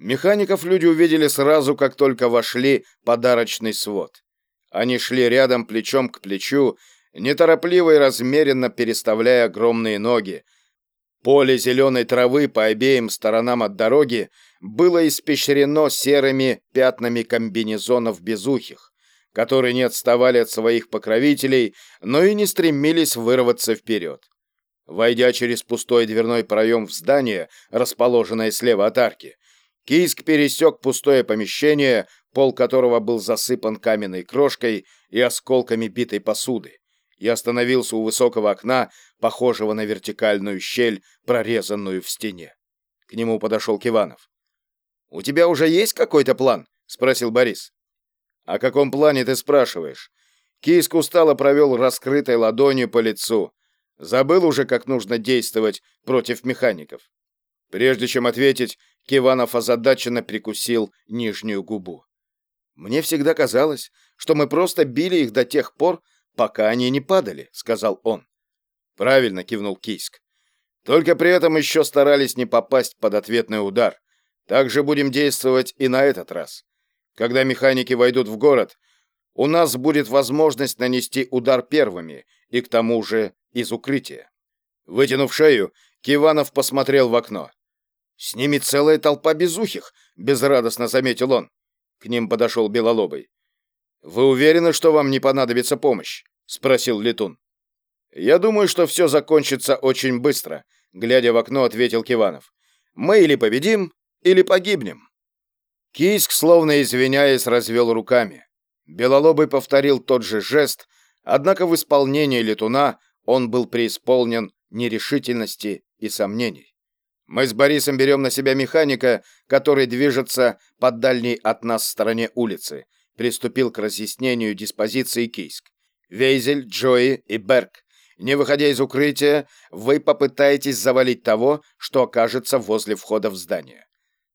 Механиков люди увидели сразу, как только вошли подарочный свод. Они шли рядом плечом к плечу, неторопливо и размеренно переставляя огромные ноги. Поле зеленой травы по обеим сторонам от дороги было испещрено серыми пятнами комбинезонов безухих, которые не отставали от своих покровителей, но и не стремились вырваться вперед. Войдя через пустой дверной проем в здание, расположенное слева от арки, Кийск пересек пустое помещение, пол которого был засыпан каменной крошкой и осколками битой посуды, и остановился у высокого окна, похожего на вертикальную щель, прорезанную в стене. К нему подошел Киванов. «У тебя уже есть какой-то план?» — спросил Борис. «О каком плане ты спрашиваешь?» Кийск устало провел раскрытой ладонью по лицу. Забыл уже, как нужно действовать против механиков. Прежде чем ответить, Киванов озадаченно прикусил нижнюю губу. «Мне всегда казалось, что мы просто били их до тех пор, пока они не падали», — сказал он. «Правильно», — кивнул Кийск. «Только при этом еще старались не попасть под ответный удар. Так же будем действовать и на этот раз. Когда механики войдут в город, у нас будет возможность нанести удар первыми, и к тому же из укрытия». Вытянув шею, Киванов посмотрел в окно. «С ними целая толпа безухих», — безрадостно заметил он. К ним подошел Белолобый. «Вы уверены, что вам не понадобится помощь?» — спросил Летун. «Я думаю, что все закончится очень быстро», — глядя в окно, ответил Киванов. «Мы или победим, или погибнем». Кийск, словно извиняясь, развел руками. Белолобый повторил тот же жест, однако в исполнении Летуна он был преисполнен нерешительности и сомнений. Мы с Борисом берем на себя механика, который движется по дальней от нас стороне улицы. Приступил к разъяснению диспозиции Кийск. Вейзель, Джои и Берг. Не выходя из укрытия, вы попытаетесь завалить того, что окажется возле входа в здание.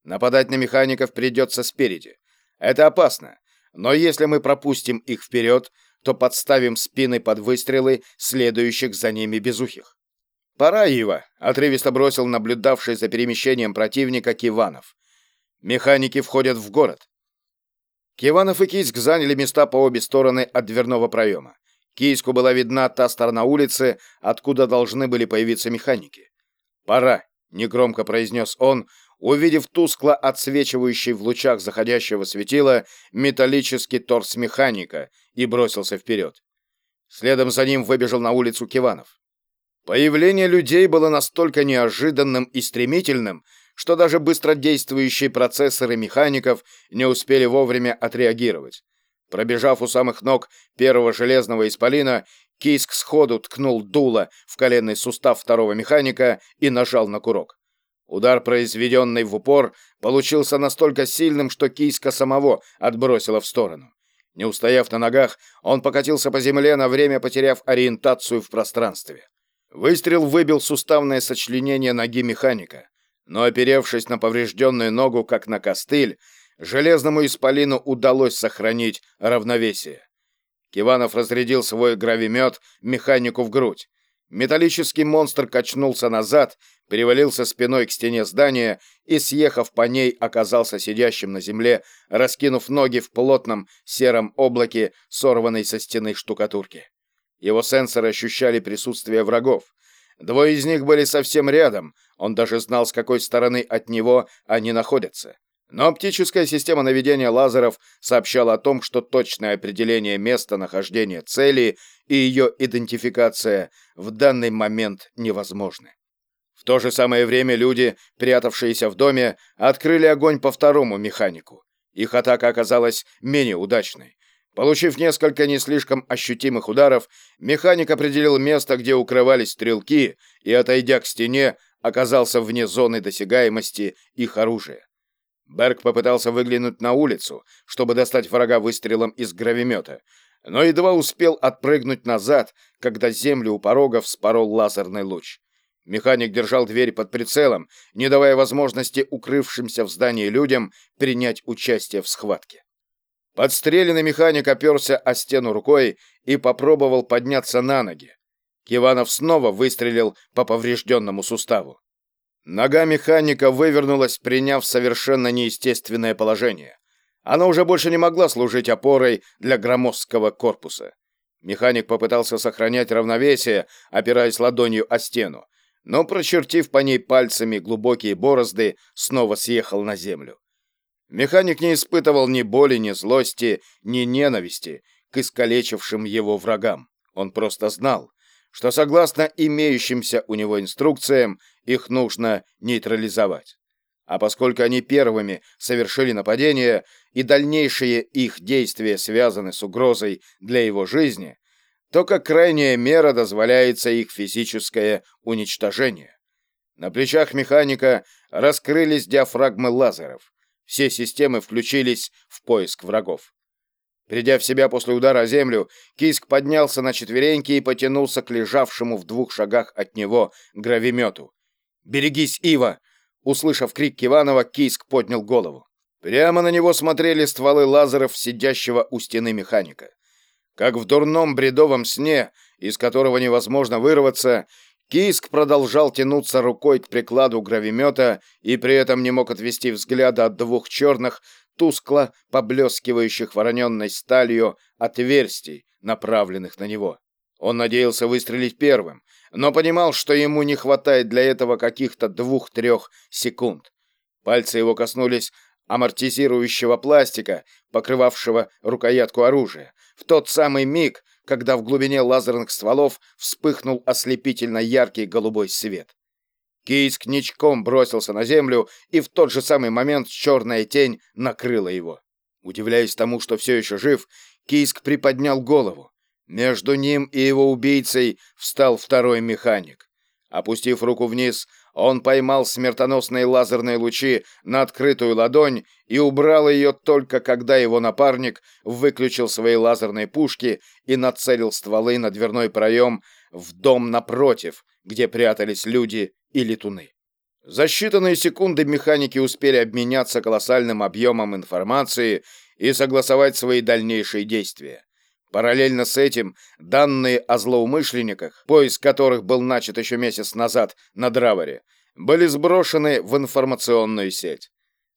Нападать на механиков придется спереди. Это опасно. Но если мы пропустим их вперед, то подставим спины под выстрелы следующих за ними безухих. «Пора, Ива!» — отрывисто бросил наблюдавший за перемещением противника Киванов. «Механики входят в город». Киванов и Кийск заняли места по обе стороны от дверного проема. Кийску была видна та сторона улицы, откуда должны были появиться механики. «Пора», — негромко произнес он, увидев тускло отсвечивающий в лучах заходящего светила металлический торс механика, и бросился вперед. Следом за ним выбежал на улицу Киванов. Появление людей было настолько неожиданным и стремительным, что даже быстродействующие процессоры механиков не успели вовремя отреагировать. Пробежав у самых ног первого железного исполина, Кийск сходу ткнул дуло в коленный сустав второго механика и нажал на курок. Удар, произведенный в упор, получился настолько сильным, что Кийска самого отбросило в сторону. Не устояв на ногах, он покатился по земле, на время потеряв ориентацию в пространстве. Выстрел выбил суставное сочленение ноги механика, но, оперевшись на поврежденную ногу, как на костыль, железному исполину удалось сохранить равновесие. Киванов разрядил свой гравимет механику в грудь. Металлический монстр качнулся назад, перевалился спиной к стене здания и, съехав по ней, оказался сидящим на земле, раскинув ноги в плотном сером облаке, сорванной со стены штукатурки. Его сенсоры ощущали присутствие врагов. Двое из них были совсем рядом, он даже знал, с какой стороны от него они находятся. Но оптическая система наведения лазеров сообщала о том, что точное определение места нахождения цели и ее идентификация в данный момент невозможны. В то же самое время люди, прятавшиеся в доме, открыли огонь по второму механику. Их атака оказалась менее удачной. Получив несколько не слишком ощутимых ударов, механик определил место, где укрывались стрелки, и, отойдя к стене, оказался вне зоны досягаемости их оружия. Берг попытался выглянуть на улицу, чтобы достать врага выстрелом из гравимета, но едва успел отпрыгнуть назад, когда землю у порога вспорол лазерный луч. Механик держал дверь под прицелом, не давая возможности укрывшимся в здании людям принять участие в схватке. Подстреленный механик оперся о стену рукой и попробовал подняться на ноги. Киванов снова выстрелил по поврежденному суставу. Нога механика вывернулась, приняв совершенно неестественное положение. Она уже больше не могла служить опорой для громоздкого корпуса. Механик попытался сохранять равновесие, опираясь ладонью о стену, но, прочертив по ней пальцами глубокие борозды, снова съехал на землю. Механик не испытывал ни боли, ни злости, ни ненависти к искалечившим его врагам. Он просто знал, что согласно имеющимся у него инструкциям, их нужно нейтрализовать. А поскольку они первыми совершили нападение, и дальнейшие их действия связаны с угрозой для его жизни, то как крайняя мера дозволяется их физическое уничтожение. На плечах механика раскрылись диафрагмы лазеров. Все системы включились в поиск врагов. Придя в себя после удара о землю, Киск поднялся на четвереньки и потянулся к лежавшему в двух шагах от него гравимету. «Берегись, Ива!» Услышав крик Киванова, Киск поднял голову. Прямо на него смотрели стволы лазеров сидящего у стены механика. Как в дурном бредовом сне, из которого невозможно вырваться, Киск продолжал тянуться рукой к прикладу гравимета и при этом не мог отвести взгляда от двух черных, тускло поблескивающих вороненной сталью отверстий, направленных на него. Он надеялся выстрелить первым, но понимал, что ему не хватает для этого каких-то двух-трех секунд. Пальцы его коснулись амортизирующего пластика, покрывавшего рукоятку оружия, в тот самый миг, когда в глубине лазерных стволов вспыхнул ослепительно яркий голубой свет. Кийск ничком бросился на землю, и в тот же самый момент черная тень накрыла его. Удивляясь тому, что все еще жив, Кийск приподнял голову. Между ним и его убийцей встал второй механик. Опустив руку вниз, он поймал смертоносные лазерные лучи на открытую ладонь и убрал ее только когда его напарник выключил свои лазерные пушки и нацелил стволы на дверной проем в дом напротив, где прятались люди и летуны. За считанные секунды механики успели обменяться колоссальным объемом информации и согласовать свои дальнейшие действия. Параллельно с этим данные о злоумышленниках, поиск которых был начат еще месяц назад на Драворе, были сброшены в информационную сеть.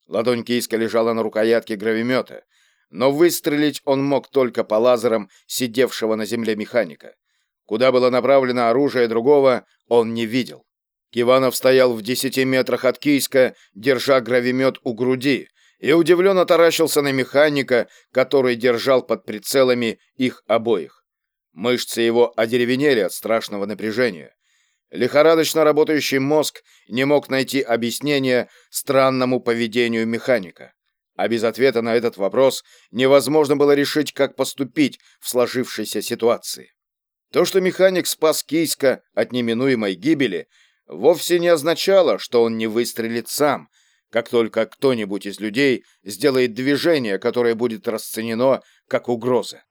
Ладонь Кийска лежала на рукоятке гравимета, но выстрелить он мог только по лазерам сидевшего на земле механика. Куда было направлено оружие другого, он не видел. Киванов стоял в десяти метрах от Кийска, держа гравимет у груди, и удивленно таращился на механика, который держал под прицелами их обоих. Мышцы его одеревенели от страшного напряжения. Лихорадочно работающий мозг не мог найти объяснения странному поведению механика. А без ответа на этот вопрос невозможно было решить, как поступить в сложившейся ситуации. То, что механик спас Кийска от неминуемой гибели, вовсе не означало, что он не выстрелит сам, как только кто-нибудь из людей сделает движение, которое будет расценено как угроза.